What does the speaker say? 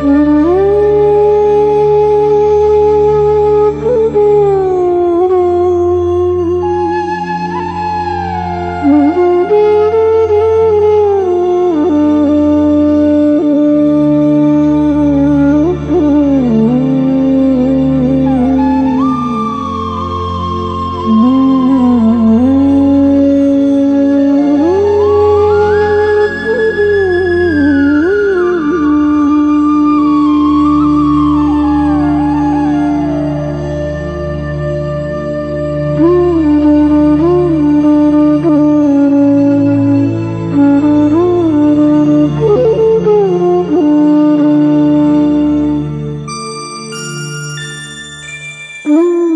Mm-hmm. Mm.